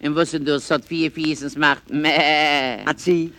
In wusset du, es vier Fies, macht meh. Hat sie.